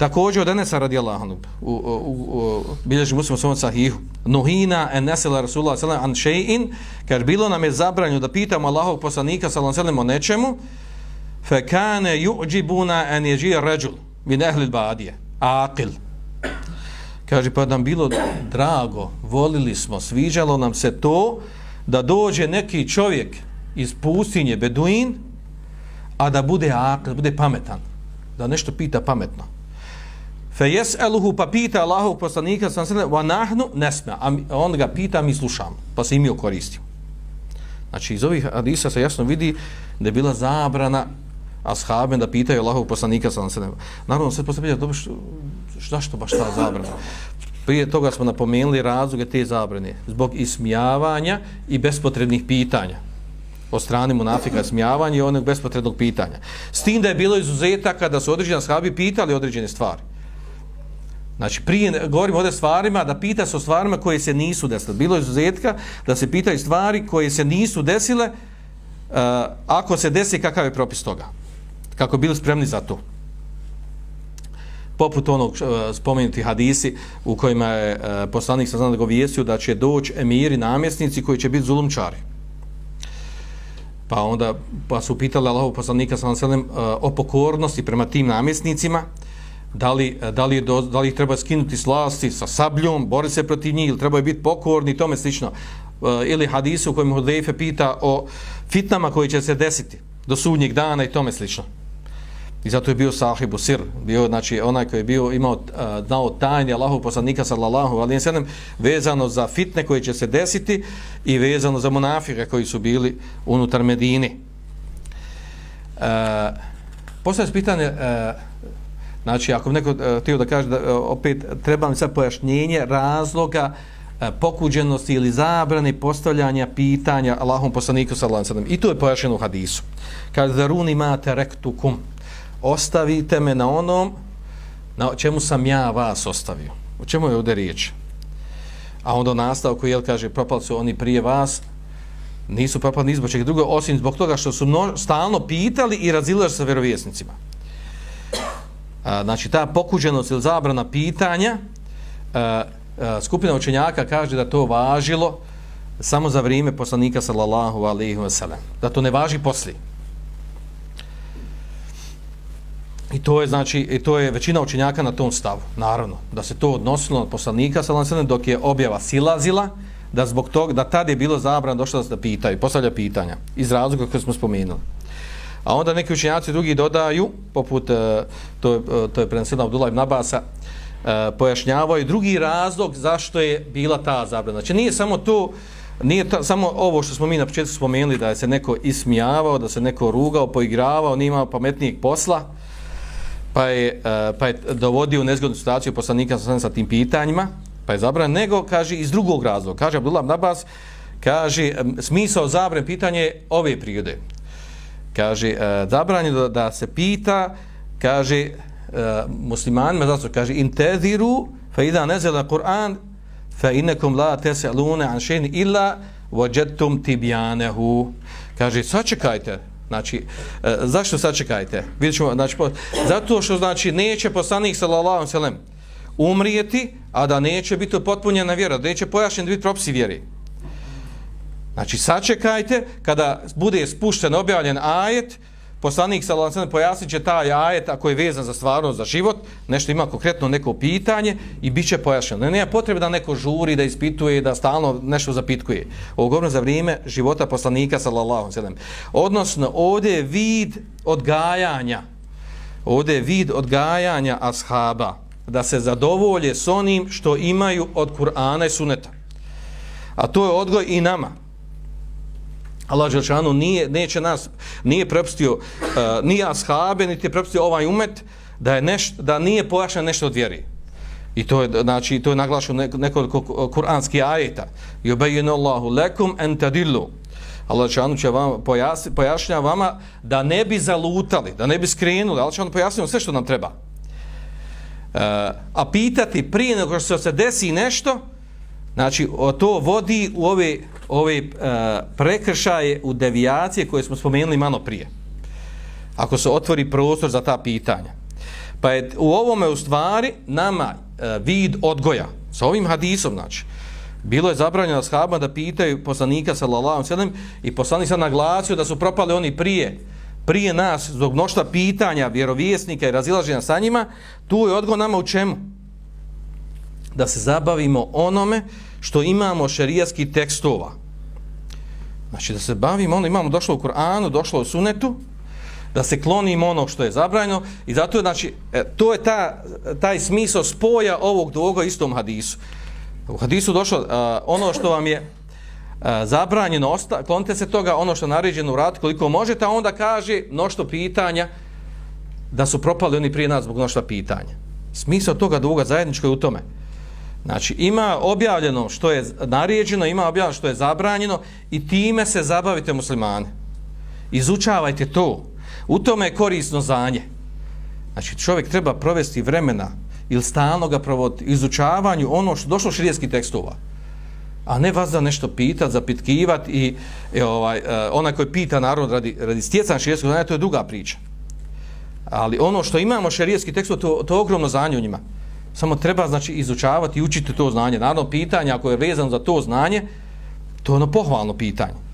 Također od Enesa radijallahu anhu u, u, u bilježi muslim svojom sahihu. Nuhina en nesela Rasulullah sallam an še'in kad bilo nam je zabranju da pitamo Allahog poslanika sallam sallam o nečemu fe kane ju'đibuna en jeđi ređul min ehlil badije aqil. Kaže pa nam bilo drago volili smo, sviđalo nam se to da dođe neki čovjek iz pustinje Beduin a da bude aqil, da bude pametan da nešto pita pametno. Fe jes'eluhu pa pita Allahov poslanika sam se wa nahnu nesma. A on ga pita mi slušamo. Pa se i mi okoristimo. Znači iz ovih hadisa se jasno vidi da je bila zabrana ashaben da pitaju Allahov poslanika sam se Naravno sad postavlja dobro što, što, baš ta zabrana. Prije toga smo napomenuli razloge te zabrane zbog ismijavanja i bespotrebnih pitanja od strane munafika smijavanja i onog bespotrebnog pitanja. S tim da je bilo izuzetaka da su određeni ashabi pitali određene stvari. Znači, prije, govorimo ovdje stvarima, da pita se o stvarima koje se nisu desile. Bilo je izuzetka da se pitaju stvari koje se nisu desile, uh, ako se desi, kakav je propis toga? Kako bili spremni za to? Poput onog uh, spomenuti hadisi u kojima je uh, poslanik sa znam da da će doći emiri, namjesnici koji će biti zulumčari. Pa onda pa su pitali Allahov poslanika sa znam uh, o pokornosti prema tim namjesnicima, da li, da li, do, da li ih treba skinuti s vlasti sa sabljom, bori se protiv njih, ili treba biti pokorni, tome slično. E, ili hadisu u kojem Hudejfe pita o fitnama koji će se desiti do sudnjeg dana i tome slično. I zato je bio sahibu sir, bio znači onaj koji je bio imao uh, znao tajni Allahu poslanika sallallahu alejhi ve sellem vezano za fitne koji će se desiti i vezano za munafike koji su bili unutar Medine. Uh, se pitanje uh, Znači, ako neko uh, htio da kaže da uh, opet treba mi sad pojašnjenje razloga uh, pokuđenosti ili zabrane postavljanja pitanja Allahom poslaniku sallallahu alejhi ve sellem. I to je pojašnjeno u hadisu. Kaže da runi mate rektukum. Ostavite me na onom na čemu sam ja vas ostavio. O čemu je ovdje riječ? A onda nastavku, jel kaže, propali su oni prije vas, nisu propali ni zbog čega drugo, osim zbog toga što su mno, stalno pitali i razilili sa vjerovjesnicima a, znači ta pokuđenost ili zabrana pitanja a, a, skupina učenjaka kaže da to važilo samo za vrijeme poslanika sallallahu alaihi wasallam da to ne važi poslije I to je znači i to je većina učenjaka na tom stavu. Naravno, da se to odnosilo na poslanika sallallahu alejhi dok je objava silazila, da zbog tog da tad je bilo zabrano došlo da se pitaju, postavlja pitanja iz razloga koje smo spomenuli. A onda neki učenjaci drugi dodaju, poput, e, to, je, e, to je preneseno Abdullah ibn Abasa, e, pojašnjavaju drugi razlog zašto je bila ta zabrana. Znači nije samo to, nije ta, samo ovo što smo mi na početku spomenuli, da je se neko ismijavao, da se neko rugao, poigravao, nije imao pametnijeg posla, pa je, pa je dovodio u nezgodnu situaciju poslanika sa, sa tim pitanjima, pa je zabran, nego, kaže, iz drugog razloga. Kaže Abdullah ibn Abbas, kaže, smisao zabran pitanje ove prirode kaže e, zabranjeno da, da se pita kaže musliman muslimanima zato kaže inteziru fa idha nazala quran fa innakum la tasaluna an shay'in illa wajadtum tibyanahu kaže sačekajte. Znači e, zašto sačekajte? Vidimo znači po, zato što znači neće poslanik sallallahu alejhi ve sellem umrijeti a da neće biti potpunjena vjera da neće pojašnjen biti propisi vjere. Znači, sačekajte, kada bude spušten, objavljen ajet, poslanik sa lancem pojasnit će taj ajet, ako je vezan za stvarnost, za život, nešto ima konkretno neko pitanje i bit će pojašnjeno. Ne, nema potrebe da neko žuri, da ispituje, da stalno nešto zapitkuje. Ovo govorim za vrijeme života poslanika sa lancem. Odnosno, ovdje je vid odgajanja, ovdje je vid odgajanja ashaba, da se zadovolje s onim što imaju od Kur'ana i Suneta. A to je odgoj i nama. Allah Đelšanu nije, neće nas, nije prepustio, uh, nije ashabe, niti je prepustio ovaj umet, da, je neš, da nije pojašnjeno nešto od vjeri. I to je, znači, to je naglašeno nekoliko kuranski ajeta. I Allahu lekum entadillu. Allah Đelšanu će vam pojasni, pojašnja vama da ne bi zalutali, da ne bi skrenuli. Allah Đelšanu pojasnio sve što nam treba. Uh, a pitati prije nego što se desi nešto, znači, to vodi u ove ove uh, prekršaje u devijacije koje smo spomenuli malo prije. Ako se otvori prostor za ta pitanja. Pa je u ovome u stvari nama e, vid odgoja, sa ovim hadisom, znači, bilo je zabranjeno shabama da pitaju poslanika sallallahu alejhi i poslanik sa naglasio da su propali oni prije prije nas zbog mnoštva pitanja vjerovjesnika i razilaženja sa njima, tu je odgovor nama u čemu? Da se zabavimo onome što imamo šerijatskih tekstova. Znači da se bavimo ono, imamo došlo u Kur'anu, došlo u Sunetu, da se klonimo ono što je zabranjeno i zato je, znači, e, to je ta, taj smisao spoja ovog dvoga istom hadisu. U hadisu došlo uh, ono što vam je uh, zabranjeno, osta, klonite se toga, ono što je naređeno rad koliko možete, a onda kaže mnošto pitanja da su propali oni prije nas zbog mnoštva pitanja. Smisao toga dvoga zajedničko je u tome. Znači, ima objavljeno što je naređeno, ima objavljeno što je zabranjeno i time se zabavite muslimane. Izučavajte to. U tome je korisno zanje. Znači, čovjek treba provesti vremena ili stalno ga provoditi izučavanju ono što došlo širijetskih tekstova. A ne vas da nešto pitat, zapitkivati i, i ovaj, e, onaj koji pita narod radi, radi stjecan širijetskog znanja, to je druga priča. Ali ono što imamo širijetski tekstov, to, to je ogromno znanje u njima. Samo treba znači izučavati i učiti to znanje. Naravno, pitanje ako je vezano za to znanje, to je ono pohvalno pitanje.